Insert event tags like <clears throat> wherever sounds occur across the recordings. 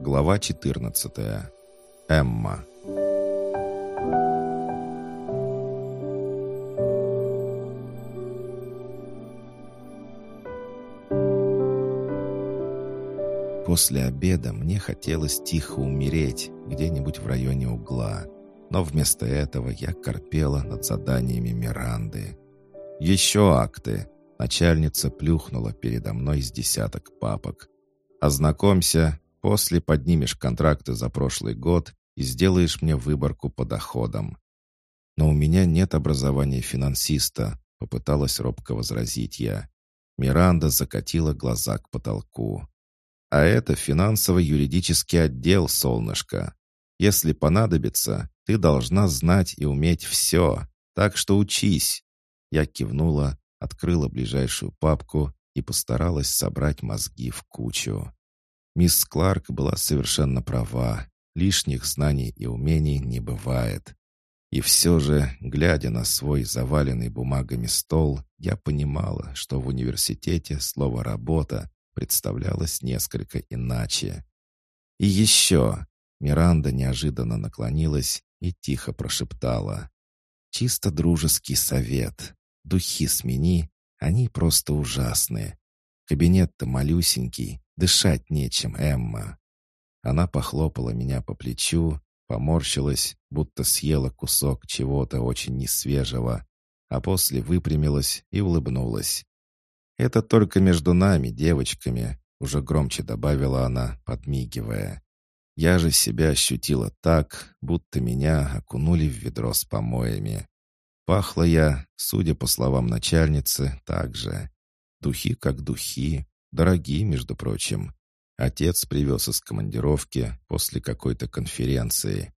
Глава 14. Эмма. После обеда мне хотелось тихо умереть где-нибудь в районе угла. Но вместо этого я корпела над заданиями Миранды. Еще акты. Начальница плюхнула передо мной с десяток папок. «Ознакомься, после поднимешь контракты за прошлый год и сделаешь мне выборку по доходам». «Но у меня нет образования финансиста», — попыталась робко возразить я. Миранда закатила глаза к потолку. «А это финансово-юридический отдел, солнышко. Если понадобится, ты должна знать и уметь все, так что учись». Я кивнула, открыла ближайшую папку и постаралась собрать мозги в кучу. Мисс Кларк была совершенно права. Лишних знаний и умений не бывает. И все же, глядя на свой заваленный бумагами стол, я понимала, что в университете слово «работа» представлялось несколько иначе. И еще Миранда неожиданно наклонилась и тихо прошептала. «Чисто дружеский совет. Духи смени, они просто ужасны. Кабинет-то малюсенький, дышать нечем, Эмма». Она похлопала меня по плечу, поморщилась, будто съела кусок чего-то очень несвежего, а после выпрямилась и улыбнулась. «Это только между нами, девочками», — уже громче добавила она, подмигивая. Я же себя ощутила так, будто меня окунули в ведро с помоями. Пахла я, судя по словам начальницы, так же. Духи как духи, дорогие, между прочим. Отец привез из командировки после какой-то конференции.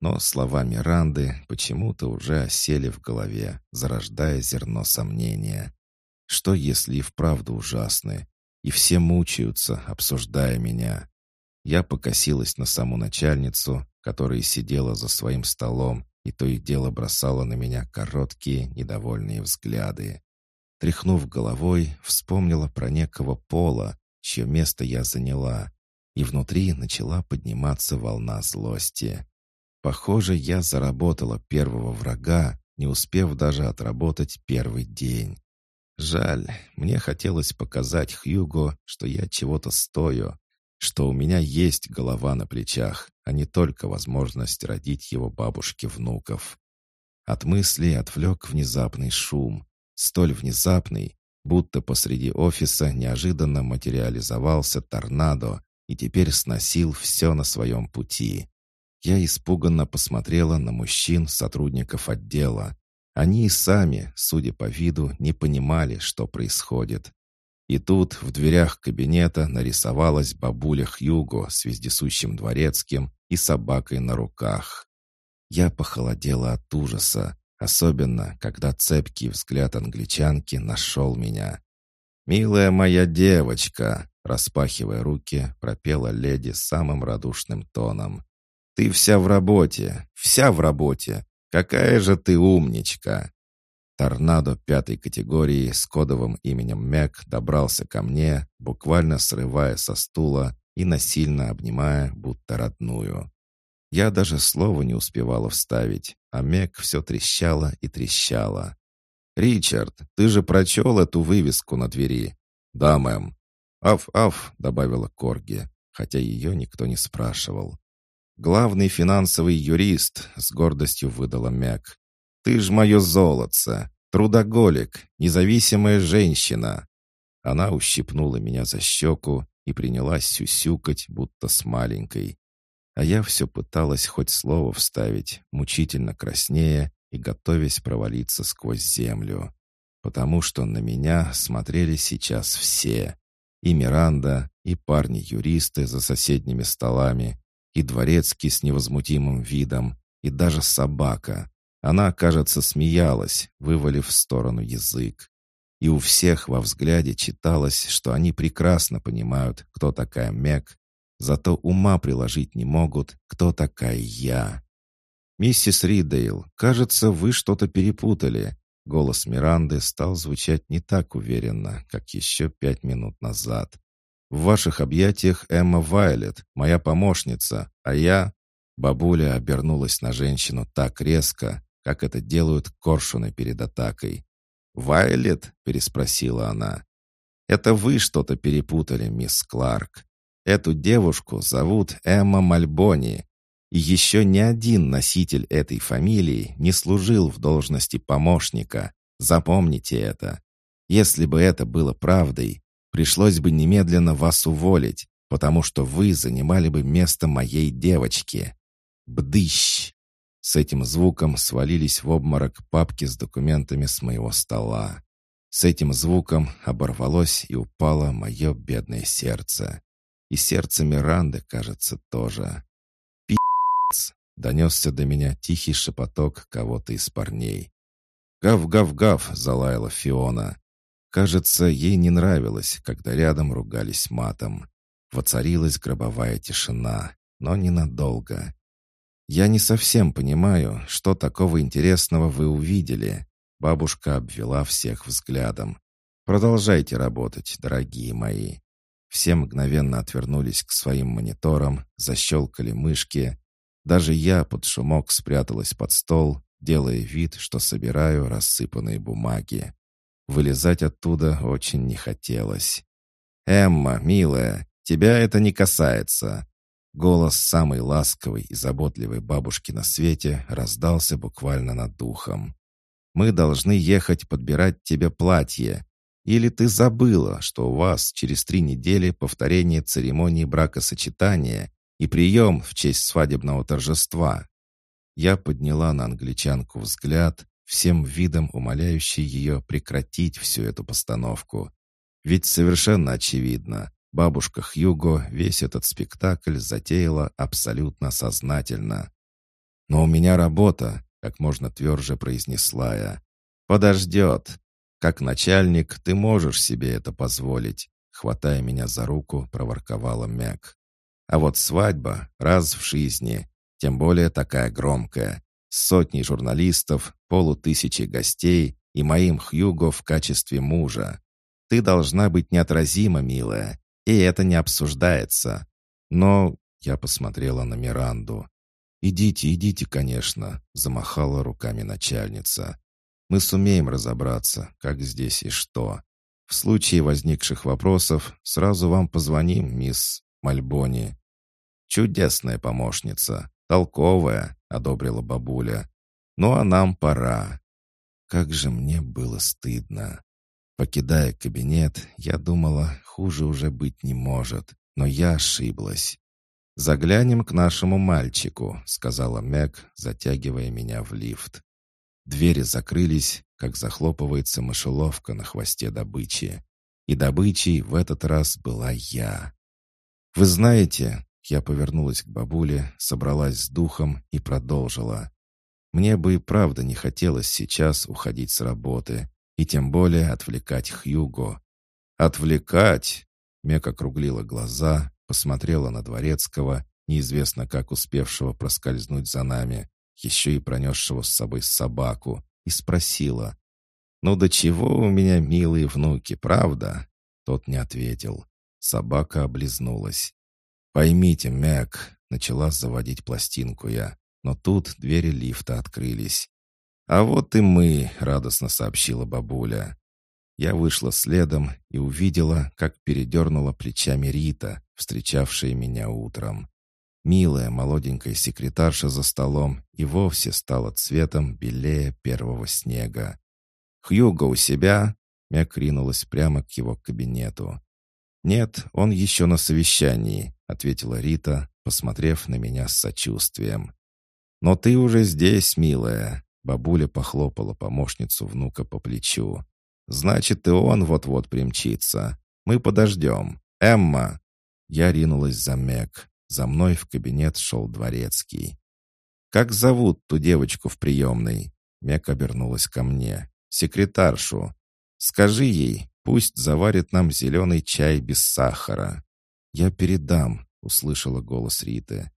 Но слова Миранды почему-то уже осели в голове, зарождая зерно сомнения. Что, если и вправду ужасны? И все мучаются, обсуждая меня. Я покосилась на саму начальницу, которая сидела за своим столом и то и дело бросала на меня короткие, недовольные взгляды. Тряхнув головой, вспомнила про некого пола, чье место я заняла, и внутри начала подниматься волна злости. Похоже, я заработала первого врага, не успев даже отработать первый день. Жаль, мне хотелось показать Хьюго, что я чего-то стою, что у меня есть голова на плечах, а не только возможность родить его бабушке внуков. От мыслей отвлек внезапный шум, столь внезапный, будто посреди офиса неожиданно материализовался торнадо и теперь сносил все на своем пути. Я испуганно посмотрела на мужчин, сотрудников отдела. Они и сами, судя по виду, не понимали, что происходит. И тут в дверях кабинета нарисовалась бабуля Хьюго с вездесущим дворецким и собакой на руках. Я похолодела от ужаса, особенно когда цепкий взгляд англичанки нашел меня. «Милая моя девочка!» Распахивая руки, пропела леди самым радушным тоном. «Ты вся в работе, вся в работе! Какая же ты умничка!» Торнадо пятой категории с кодовым именем Мэг добрался ко мне, буквально срывая со стула и насильно обнимая, будто родную. Я даже слова не успевала вставить, а Мэг все трещала и трещала. «Ричард, ты же прочел эту вывеску на двери?» «Да, мэм». «Аф-аф», — добавила Корги, хотя ее никто не спрашивал. «Главный финансовый юрист», — с гордостью выдала Мэг. «Ты ж мое золотце! Трудоголик, независимая женщина!» Она ущипнула меня за щеку и принялась сюсюкать, будто с маленькой. А я все пыталась хоть слово вставить, мучительно краснея и готовясь провалиться сквозь землю. Потому что на меня смотрели сейчас все. И Миранда, и парни-юристы за соседними столами, и дворецкий с невозмутимым видом, и даже собака, она, кажется, смеялась, вывалив в сторону язык. И у всех во взгляде читалось, что они прекрасно понимают, кто такая Мэг, зато ума приложить не могут, кто такая я. «Миссис Ридейл, кажется, вы что-то перепутали». Голос Миранды стал звучать не так уверенно, как еще пять минут назад. В ваших объятиях Эмма Вайлет, моя помощница, а я...» Бабуля обернулась на женщину так резко, как это делают коршуны перед атакой. «Вайлет?» — переспросила она. «Это вы что-то перепутали, мисс Кларк. Эту девушку зовут Эмма Мальбони, и еще ни один носитель этой фамилии не служил в должности помощника. Запомните это. Если бы это было правдой, пришлось бы немедленно вас уволить, потому что вы занимали бы место моей девочки. Бдыщ! С этим звуком свалились в обморок папки с документами с моего стола. С этим звуком оборвалось и упало мое бедное сердце. И сердце Миранды, кажется, тоже. «Пи***ц!» — донесся до меня тихий шепоток кого-то из парней. «Гав-гав-гав!» — залаяла Фиона. Кажется, ей не нравилось, когда рядом ругались матом. Воцарилась гробовая тишина, но ненадолго. «Я не совсем понимаю, что такого интересного вы увидели». Бабушка обвела всех взглядом. «Продолжайте работать, дорогие мои». Все мгновенно отвернулись к своим мониторам, защелкали мышки. Даже я под шумок спряталась под стол, делая вид, что собираю рассыпанные бумаги. Вылезать оттуда очень не хотелось. «Эмма, милая, тебя это не касается». Голос самой ласковой и заботливой бабушки на свете раздался буквально над духом. «Мы должны ехать подбирать тебе платье. Или ты забыла, что у вас через три недели повторение церемонии бракосочетания и прием в честь свадебного торжества?» Я подняла на англичанку взгляд, всем видом умоляющий ее прекратить всю эту постановку. Ведь совершенно очевидно, бабушка Хьюго весь этот спектакль затеяла абсолютно сознательно. «Но у меня работа», — как можно тверже произнесла я. «Подождет. Как начальник ты можешь себе это позволить», — хватая меня за руку, проворковала Мэг. «А вот свадьба раз в жизни, тем более такая громкая, с сотней журналистов, полутысячи гостей и моим Хьюго в качестве мужа. Ты должна быть неотразима, милая, и это не обсуждается. Но я посмотрела на Миранду. «Идите, идите, конечно», — замахала руками начальница. «Мы сумеем разобраться, как здесь и что. В случае возникших вопросов сразу вам позвоним, мисс Мальбони». «Чудесная помощница», «Толковая», — одобрила бабуля. «Ну а нам пора». Как же мне было стыдно. Покидая кабинет, я думала, хуже уже быть не может, но я ошиблась. «Заглянем к нашему мальчику», — сказала Мэг, затягивая меня в лифт. Двери закрылись, как захлопывается мышеловка на хвосте добычи. И добычей в этот раз была я. «Вы знаете, я повернулась к бабуле, собралась с духом и продолжила. Мне бы и правда не хотелось сейчас уходить с работы, и тем более отвлекать Хьюго. «Отвлекать?» Мек округлила глаза, посмотрела на Дворецкого, неизвестно как успевшего проскользнуть за нами, еще и пронесшего с собой собаку, и спросила. «Ну до чего у меня милые внуки, правда?» Тот не ответил. Собака облизнулась. «Поймите, Мэг», — начала заводить пластинку я, но тут двери лифта открылись. «А вот и мы», — радостно сообщила бабуля. Я вышла следом и увидела, как передернула плечами Рита, встречавшая меня утром. Милая молоденькая секретарша за столом и вовсе стала цветом белее первого снега. «Хьюго у себя?» — Мэг ринулась прямо к его кабинету. «Нет, он еще на совещании ответила Рита, посмотрев на меня с сочувствием. «Но ты уже здесь, милая!» Бабуля похлопала помощницу внука по плечу. «Значит, и он вот-вот примчится. Мы подождем. Эмма!» Я ринулась за Мэг. За мной в кабинет шел дворецкий. «Как зовут ту девочку в приемной?» Мэг обернулась ко мне. «Секретаршу. Скажи ей, пусть заварит нам зеленый чай без сахара». «Я передам», — услышала голос Риты.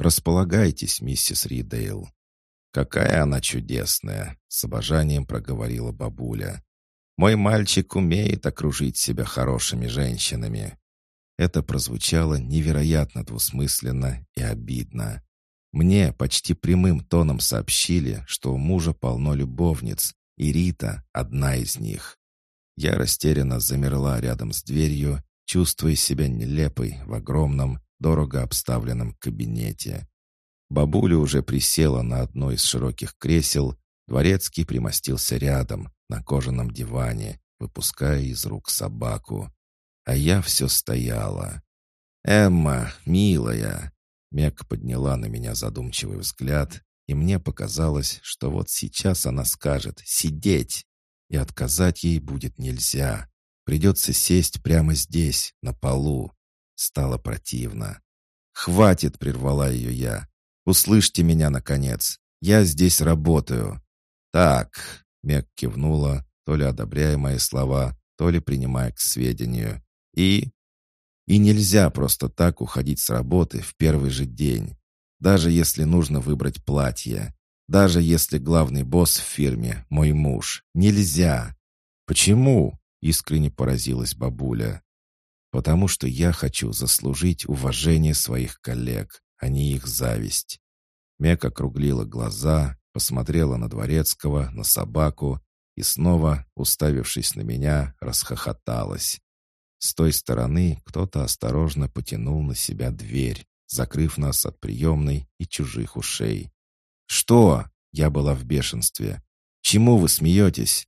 «Располагайтесь, миссис Ридейл». «Какая она чудесная!» — с обожанием проговорила бабуля. «Мой мальчик умеет окружить себя хорошими женщинами». Это прозвучало невероятно двусмысленно и обидно. Мне почти прямым тоном сообщили, что у мужа полно любовниц, и Рита — одна из них. Я растерянно замерла рядом с дверью, чувствуя себя нелепой в огромном, дорого обставленном кабинете. Бабуля уже присела на одно из широких кресел, дворецкий примостился рядом, на кожаном диване, выпуская из рук собаку. А я все стояла. «Эмма, милая!» Мек подняла на меня задумчивый взгляд, и мне показалось, что вот сейчас она скажет «сидеть!» и отказать ей будет нельзя. Придется сесть прямо здесь, на полу. Стало противно. «Хватит!» — прервала ее я. «Услышьте меня, наконец. Я здесь работаю». «Так», — Мек кивнула, то ли одобряя мои слова, то ли принимая к сведению. «И?» «И нельзя просто так уходить с работы в первый же день, даже если нужно выбрать платье. Даже если главный босс в фирме — мой муж. Нельзя. Почему? Искренне поразилась бабуля. Потому что я хочу заслужить уважение своих коллег, а не их зависть. Мека округлила глаза, посмотрела на Дворецкого, на собаку и снова, уставившись на меня, расхохоталась. С той стороны кто-то осторожно потянул на себя дверь, закрыв нас от приемной и чужих ушей. «Что?» — я была в бешенстве. «Чему вы смеетесь?»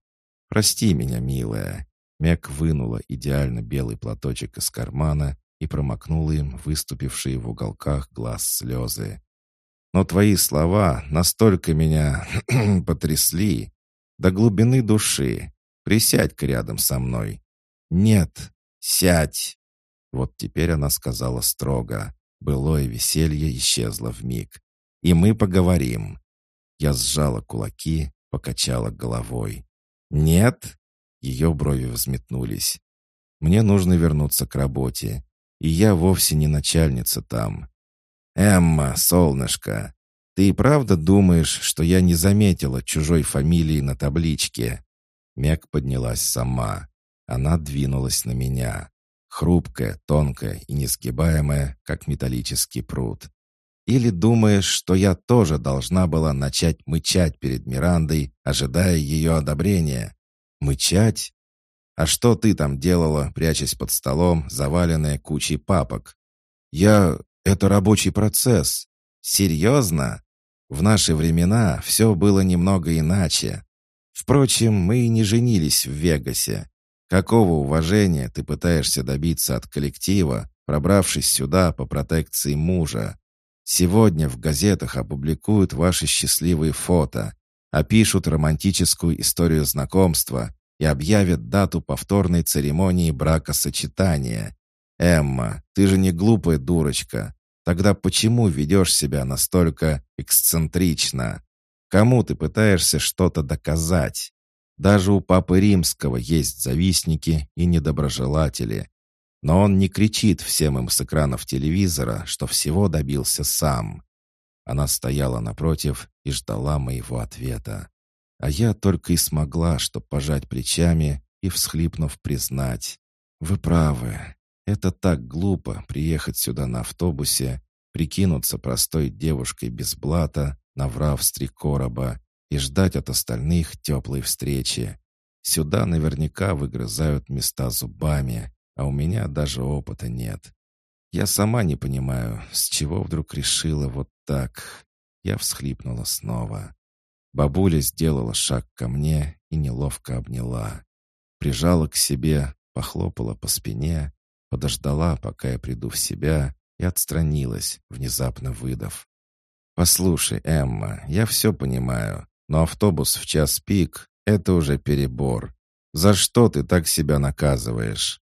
«Прости меня, милая». Мек вынула идеально белый платочек из кармана и промокнула им выступившие в уголках глаз слезы. «Но твои слова настолько меня <clears throat> потрясли до глубины души. Присядь-ка рядом со мной». «Нет, сядь!» Вот теперь она сказала строго. Былое веселье исчезло в миг и мы поговорим». Я сжала кулаки, покачала головой. «Нет?» Ее брови взметнулись. «Мне нужно вернуться к работе, и я вовсе не начальница там». «Эмма, солнышко, ты и правда думаешь, что я не заметила чужой фамилии на табличке?» Мек поднялась сама. Она двинулась на меня. Хрупкая, тонкая и несгибаемая, как металлический пруд. Или думаешь, что я тоже должна была начать мычать перед Мирандой, ожидая ее одобрения? Мычать? А что ты там делала, прячась под столом, заваленная кучей папок? Я... Это рабочий процесс. Серьезно? В наши времена все было немного иначе. Впрочем, мы и не женились в Вегасе. Какого уважения ты пытаешься добиться от коллектива, пробравшись сюда по протекции мужа? Сегодня в газетах опубликуют ваши счастливые фото, опишут романтическую историю знакомства и объявят дату повторной церемонии бракосочетания. Эмма, ты же не глупая дурочка. Тогда почему ведешь себя настолько эксцентрично? Кому ты пытаешься что-то доказать? Даже у Папы Римского есть завистники и недоброжелатели. Но он не кричит всем им с экранов телевизора, что всего добился сам. Она стояла напротив и ждала моего ответа. А я только и смогла, что пожать плечами и, всхлипнув, признать. «Вы правы. Это так глупо приехать сюда на автобусе, прикинуться простой девушкой без блата, наврав с три короба, и ждать от остальных теплой встречи. Сюда наверняка выгрызают места зубами, а у меня даже опыта нет. Я сама не понимаю, с чего вдруг решила вот так. Я всхлипнула снова. Бабуля сделала шаг ко мне и неловко обняла. Прижала к себе, похлопала по спине, подождала, пока я приду в себя, и отстранилась, внезапно выдав. «Послушай, Эмма, я все понимаю, но автобус в час пик — это уже перебор. За что ты так себя наказываешь?»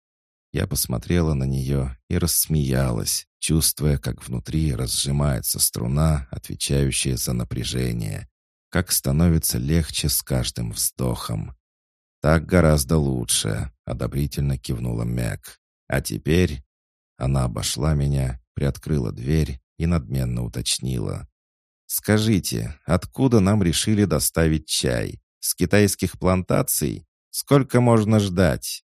Я посмотрела на нее и рассмеялась, чувствуя, как внутри разжимается струна, отвечающая за напряжение, как становится легче с каждым вздохом. «Так гораздо лучше», — одобрительно кивнула Мэг. «А теперь...» Она обошла меня, приоткрыла дверь и надменно уточнила. «Скажите, откуда нам решили доставить чай? С китайских плантаций? Сколько можно ждать?»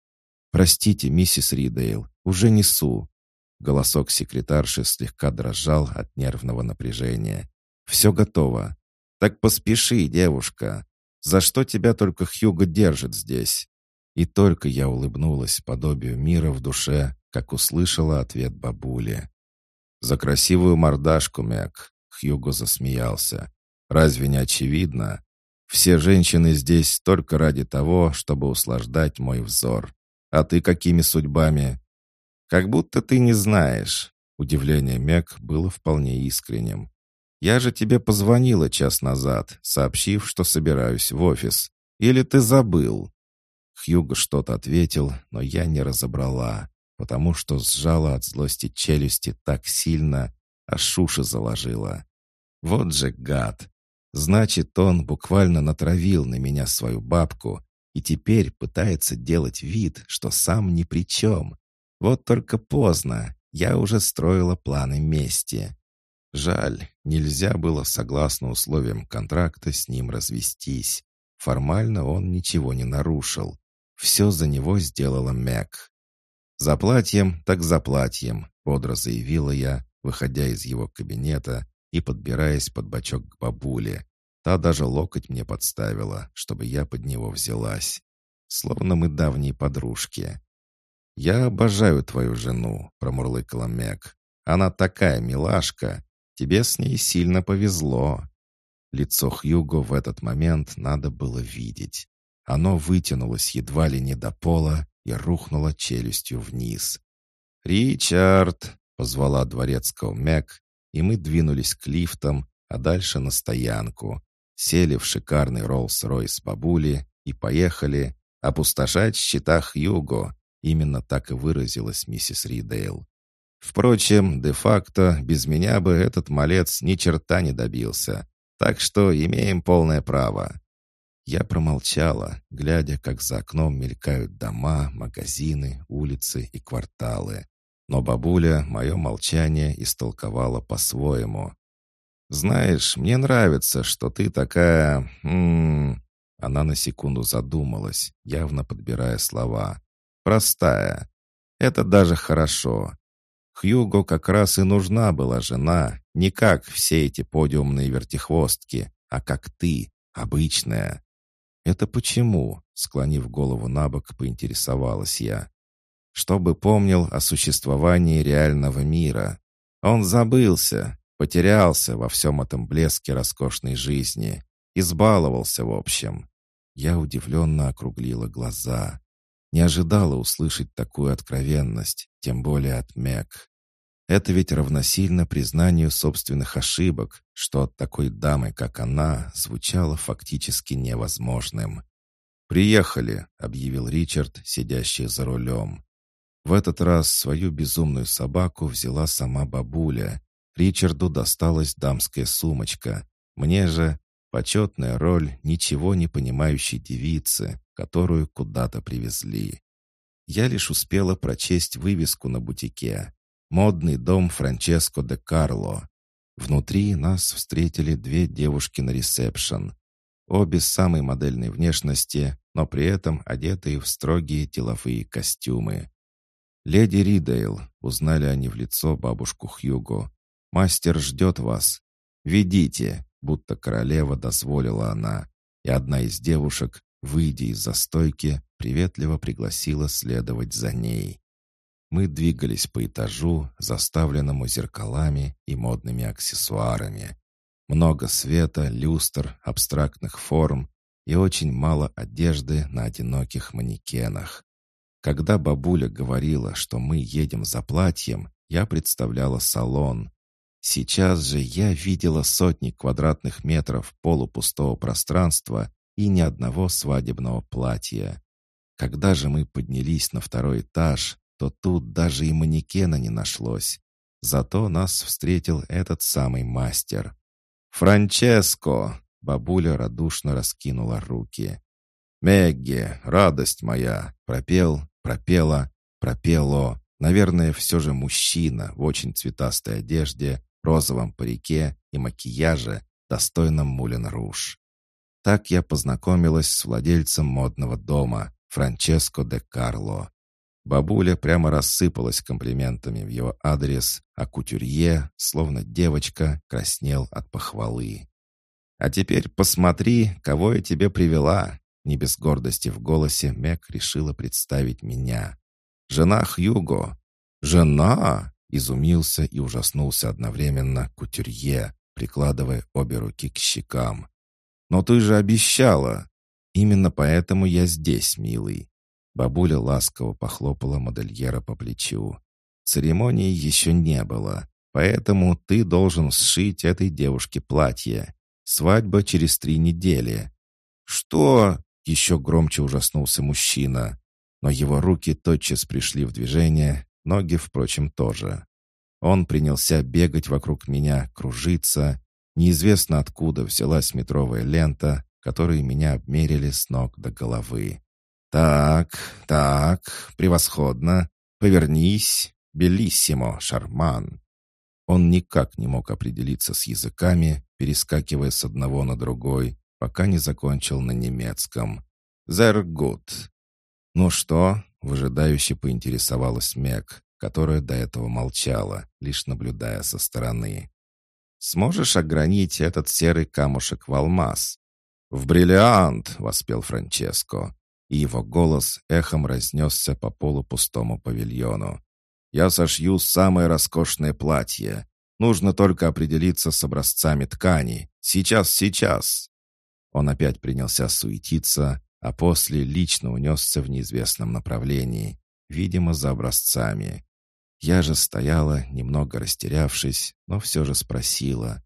«Простите, миссис Ридейл, уже несу». Голосок секретарши слегка дрожал от нервного напряжения. «Все готово. Так поспеши, девушка. За что тебя только Хьюго держит здесь?» И только я улыбнулась подобию мира в душе, как услышала ответ бабули. «За красивую мордашку, Мэг!» Хьюго засмеялся. «Разве не очевидно? Все женщины здесь только ради того, чтобы услаждать мой взор. А ты какими судьбами?» «Как будто ты не знаешь». Удивление Мэг было вполне искренним. «Я же тебе позвонила час назад, сообщив, что собираюсь в офис. Или ты забыл?» Хьюго что-то ответил, но я не разобрала, потому что сжала от злости челюсти так сильно, а шуши заложила. Вот же гад! Значит, он буквально натравил на меня свою бабку и теперь пытается делать вид, что сам ни при чем. Вот только поздно, я уже строила планы мести. Жаль, нельзя было согласно условиям контракта с ним развестись. Формально он ничего не нарушил. Все за него сделала Мэг. «За платьем, так за платьем», — бодро заявила я, выходя из его кабинета и подбираясь под бочок к бабуле. Та даже локоть мне подставила, чтобы я под него взялась. Словно мы давние подружки. «Я обожаю твою жену», — промурлыкала Мэг. «Она такая милашка. Тебе с ней сильно повезло». Лицо Хьюго в этот момент надо было видеть. Оно вытянулось едва ли не до пола и рухнуло челюстью вниз. «Ричард!» — позвала дворецкого Мэг, и мы двинулись к лифтам, а дальше на стоянку. Сели в шикарный Роллс-Ройс бабули и поехали опустошать счета Хьюго. Именно так и выразилась миссис Ридейл. Впрочем, де-факто без меня бы этот малец ни черта не добился. Так что имеем полное право. Я промолчала, глядя, как за окном мелькают дома, магазины, улицы и кварталы. Но бабуля мое молчание истолковала по-своему. «Знаешь, мне нравится, что ты такая... М -м -м. Она на секунду задумалась, явно подбирая слова. «Простая. Это даже хорошо. Хьюго как раз и нужна была жена, не как все эти подиумные вертихвостки, а как ты, обычная. «Это почему?» — склонив голову на бок, поинтересовалась я. «Чтобы помнил о существовании реального мира. Он забылся, потерялся во всем этом блеске роскошной жизни. Избаловался, в общем». Я удивленно округлила глаза. Не ожидала услышать такую откровенность, тем более от Мэг. Это ведь равносильно признанию собственных ошибок, что от такой дамы, как она, звучало фактически невозможным. «Приехали», — объявил Ричард, сидящий за рулем. В этот раз свою безумную собаку взяла сама бабуля. Ричарду досталась дамская сумочка. Мне же почетная роль ничего не понимающей девицы, которую куда-то привезли. Я лишь успела прочесть вывеску на бутике. Модный дом Франческо де Карло. Внутри нас встретили две девушки на ресепшн. Обе самой модельной внешности, но при этом одетые в строгие деловые костюмы. «Леди Ридейл», — узнали они в лицо бабушку Хьюго. «Мастер ждет вас. Ведите», будто королева дозволила она. И одна из девушек, выйдя из застойки, приветливо пригласила следовать за ней. Мы двигались по этажу, заставленному зеркалами и модными аксессуарами. Много света, люстр, абстрактных форм и очень мало одежды на одиноких манекенах. Когда бабуля говорила, что мы едем за платьем, я представляла салон. Сейчас же я видела сотни квадратных метров полупустого пространства и ни одного свадебного платья. Когда же мы поднялись на второй этаж, то тут даже и манекена не нашлось. Зато нас встретил этот самый мастер. «Франческо!» — бабуля радушно раскинула руки. «Мегги, радость моя!» — пропел, пропела, пропело. Наверное, все же мужчина в очень цветастой одежде, розовом парике и макияже, достойном Мулен Руж. Так я познакомилась с владельцем модного дома, Франческо де Карло. Бабуля прямо рассыпалась комплиментами в его адрес, а кутюрье, словно девочка, краснел от похвалы. «А теперь посмотри, кого я тебе привела!» Не без гордости в голосе Мэг решила представить меня. «Жена Хьюго!» «Жена!» — изумился и ужаснулся одновременно кутюрье, прикладывая обе руки к щекам. «Но ты же обещала!» «Именно поэтому я здесь, милый. Бабуля ласково похлопала модельера по плечу. «Церемонии еще не было, поэтому ты должен сшить этой девушке платье. Свадьба через три недели». «Что?» — еще громче ужаснулся мужчина. Но его руки тотчас пришли в движение, ноги, впрочем, тоже. Он принялся бегать вокруг меня, кружиться. Неизвестно откуда взялась метровая лента, которой меня обмерили с ног до головы. «Так, так, превосходно. Повернись. Белиссимо, шарман». Он никак не мог определиться с языками, перескакивая с одного на другой, пока не закончил на немецком. «Sehr gut». «Ну что?» — выжидающе поинтересовалась Мэг, которая до этого молчала, лишь наблюдая со стороны. «Сможешь огранить этот серый камушек в алмаз?» «В бриллиант!» — воспел Франческо и его голос эхом разнесся по полупустому павильону. «Я сошью самое роскошное платье. Нужно только определиться с образцами ткани. Сейчас, сейчас!» Он опять принялся суетиться, а после лично унесся в неизвестном направлении, видимо, за образцами. Я же стояла, немного растерявшись, но все же спросила.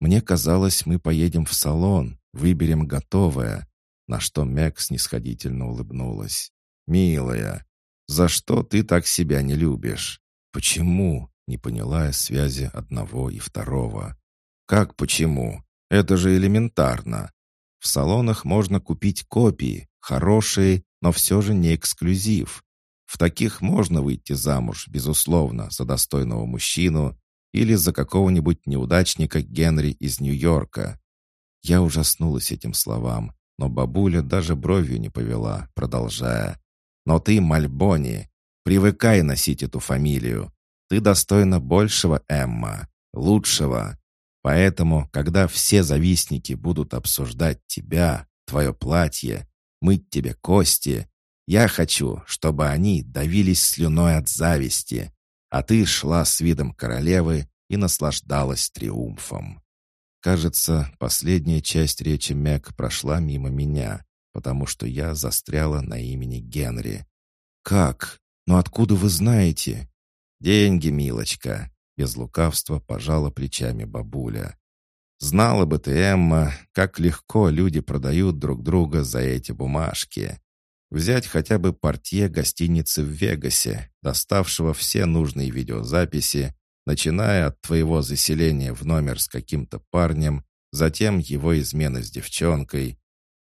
«Мне казалось, мы поедем в салон, выберем готовое, на что Мэг снисходительно улыбнулась. «Милая, за что ты так себя не любишь? Почему?» Не поняла я связи одного и второго. «Как почему? Это же элементарно. В салонах можно купить копии, хорошие, но все же не эксклюзив. В таких можно выйти замуж, безусловно, за достойного мужчину или за какого-нибудь неудачника Генри из Нью-Йорка. Я ужаснулась этим словам, но бабуля даже бровью не повела, продолжая. «Но ты, Мальбони, привыкай носить эту фамилию. Ты достойна большего, Эмма, лучшего. Поэтому, когда все завистники будут обсуждать тебя, твое платье, мыть тебе кости, я хочу, чтобы они давились слюной от зависти, а ты шла с видом королевы и наслаждалась триумфом. Кажется, последняя часть речи Мэг прошла мимо меня, потому что я застряла на имени Генри. «Как? Но откуда вы знаете?» «Деньги, милочка!» Без лукавства пожала плечами бабуля. «Знала бы ты, Эмма, как легко люди продают друг друга за эти бумажки. Взять хотя бы портье гостиницы в Вегасе, доставшего все нужные видеозаписи начиная от твоего заселения в номер с каким-то парнем, затем его измены с девчонкой,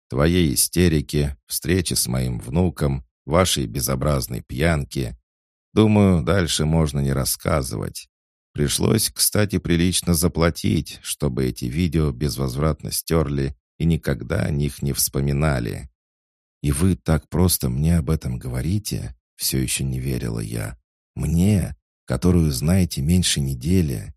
твоей истерики, встречи с моим внуком, вашей безобразной пьянки. Думаю, дальше можно не рассказывать. Пришлось, кстати, прилично заплатить, чтобы эти видео безвозвратно стерли и никогда о них не вспоминали. «И вы так просто мне об этом говорите?» Все еще не верила я. «Мне? которую знаете меньше недели.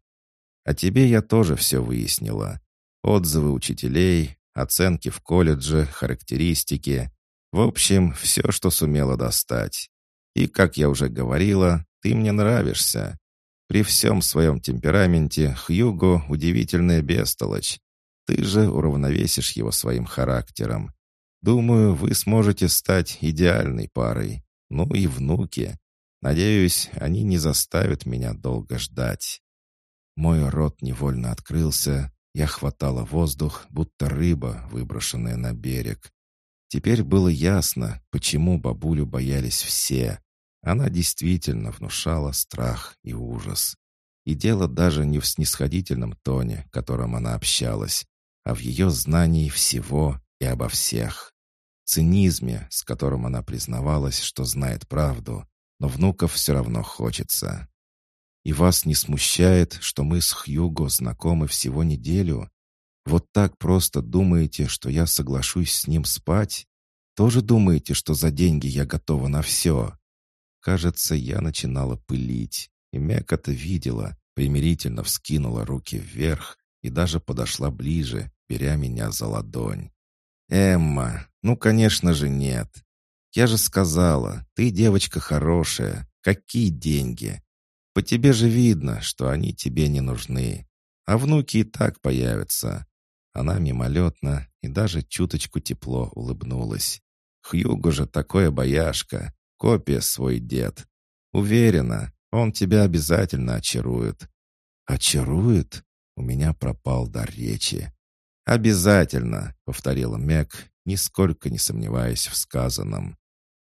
А тебе я тоже все выяснила. Отзывы учителей, оценки в колледже, характеристики. В общем, все, что сумела достать. И, как я уже говорила, ты мне нравишься. При всем своем темпераменте Хьюго — удивительная бестолочь. Ты же уравновесишь его своим характером. Думаю, вы сможете стать идеальной парой. Ну и внуки. Надеюсь, они не заставят меня долго ждать. Мой рот невольно открылся, я хватала воздух, будто рыба, выброшенная на берег. Теперь было ясно, почему бабулю боялись все. Она действительно внушала страх и ужас. И дело даже не в снисходительном тоне, которым она общалась, а в ее знании всего и обо всех. Цинизме, с которым она признавалась, что знает правду, но внуков все равно хочется. И вас не смущает, что мы с Хьюго знакомы всего неделю? Вот так просто думаете, что я соглашусь с ним спать? Тоже думаете, что за деньги я готова на все? Кажется, я начинала пылить, и Мек это видела, примирительно вскинула руки вверх и даже подошла ближе, беря меня за ладонь. «Эмма, ну, конечно же, нет. Я же сказала, ты девочка хорошая. Какие деньги? По тебе же видно, что они тебе не нужны. А внуки и так появятся». Она мимолетно и даже чуточку тепло улыбнулась. «Хьюго же такой обаяшка, копия свой дед. Уверена, он тебя обязательно очарует». «Очарует?» У меня пропал дар речи. «Обязательно», — повторила Мэг, нисколько не сомневаясь в сказанном.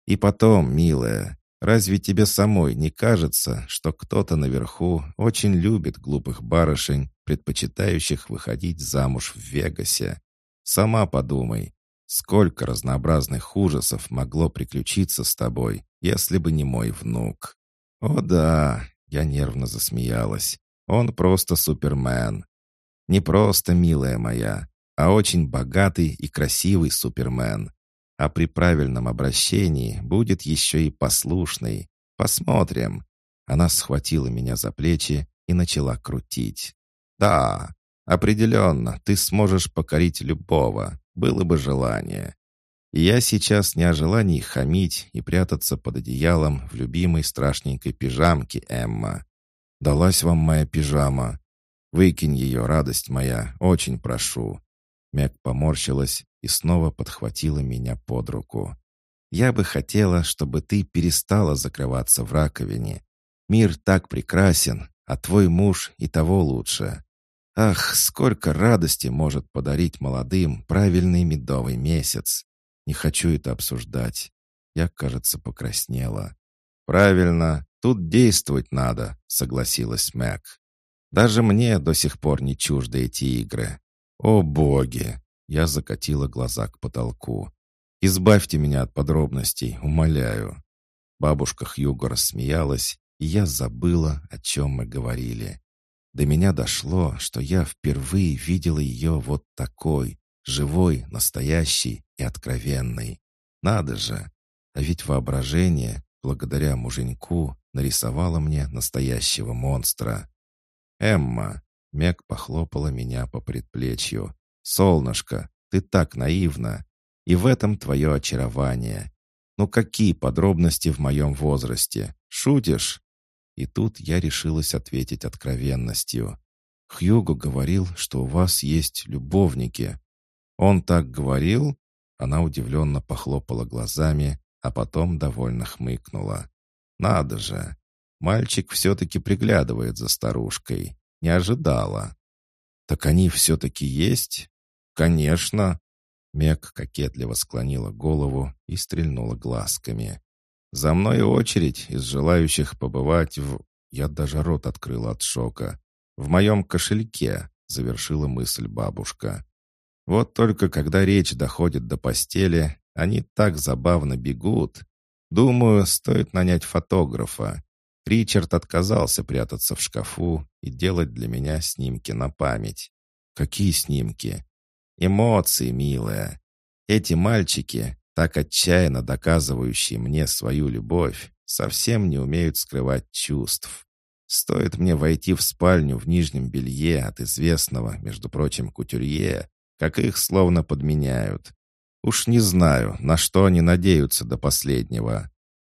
«И потом, милая, разве тебе самой не кажется, что кто-то наверху очень любит глупых барышень, предпочитающих выходить замуж в Вегасе? Сама подумай, сколько разнообразных ужасов могло приключиться с тобой, если бы не мой внук?» «О да», — я нервно засмеялась, — «он просто супермен». «Не просто, милая моя, а очень богатый и красивый Супермен. А при правильном обращении будет еще и послушный. Посмотрим». Она схватила меня за плечи и начала крутить. «Да, определенно, ты сможешь покорить любого, было бы желание. И я сейчас не о желании хамить и прятаться под одеялом в любимой страшненькой пижамке, Эмма. Далась вам моя пижама. Выкинь ее, радость моя, очень прошу. Мэг поморщилась и снова подхватила меня под руку. «Я бы хотела, чтобы ты перестала закрываться в раковине. Мир так прекрасен, а твой муж и того лучше. Ах, сколько радости может подарить молодым правильный медовый месяц. Не хочу это обсуждать. Я, кажется, покраснела. «Правильно, тут действовать надо», — согласилась Мэг. «Даже мне до сих пор не чужды эти игры. «О боги!» Я закатила глаза к потолку. «Избавьте меня от подробностей, умоляю». Бабушка Хьюго рассмеялась, и я забыла, о чем мы говорили. До меня дошло, что я впервые видела ее вот такой, живой, настоящей и откровенной. Надо же! А ведь воображение, благодаря муженьку, нарисовало мне настоящего монстра. «Эмма, Мэг похлопала меня по предплечью. «Солнышко, ты так наивна. И в этом твое очарование. Ну какие подробности в моем возрасте? Шутишь?» И тут я решилась ответить откровенностью. «Хьюго говорил, что у вас есть любовники». «Он так говорил?» Она удивленно похлопала глазами, а потом довольно хмыкнула. «Надо же! Мальчик все-таки приглядывает за старушкой. Не ожидала. «Так они все-таки есть?» «Конечно!» Мек кокетливо склонила голову и стрельнула глазками. «За мной очередь из желающих побывать в...» Я даже рот открыла от шока. «В моем кошельке», — завершила мысль бабушка. «Вот только когда речь доходит до постели, они так забавно бегут. Думаю, стоит нанять фотографа. Ричард отказался прятаться в шкафу и делать для меня снимки на память. Какие снимки? Эмоции, милая. Эти мальчики, так отчаянно доказывающие мне свою любовь, совсем не умеют скрывать чувств. Стоит мне войти в спальню в нижнем белье от известного, между прочим, кутюрье, как их словно подменяют. Уж не знаю, на что они надеются до последнего.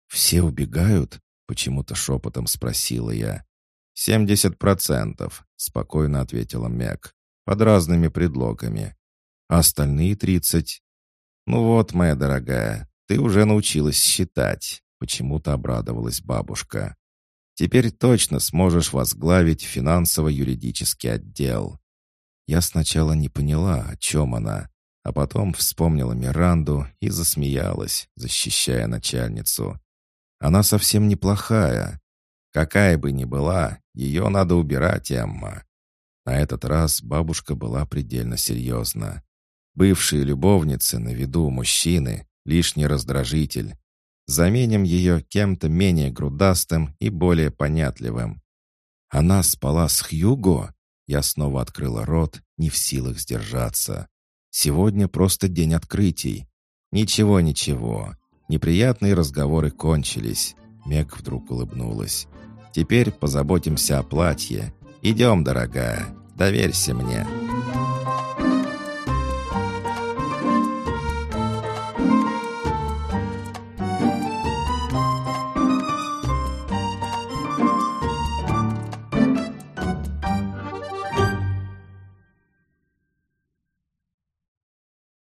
Все убегают? Почему-то шепотом спросила я. «Семьдесят процентов», — спокойно ответила Мэг. «Под разными предлогами. А остальные тридцать?» «Ну вот, моя дорогая, ты уже научилась считать», — почему-то обрадовалась бабушка. «Теперь точно сможешь возглавить финансово-юридический отдел». Я сначала не поняла, о чем она, а потом вспомнила Миранду и засмеялась, защищая начальницу. Она совсем неплохая. Какая бы ни была, ее надо убирать, Эмма». На этот раз бабушка была предельно серьезна. Бывшие любовницы на виду мужчины — лишний раздражитель. Заменим ее кем-то менее грудастым и более понятливым. Она спала с Хьюго? Я снова открыла рот, не в силах сдержаться. Сегодня просто день открытий. Ничего, ничего. Неприятные разговоры кончились. Мег вдруг улыбнулась. «Теперь позаботимся о платье. Идем, дорогая, доверься мне».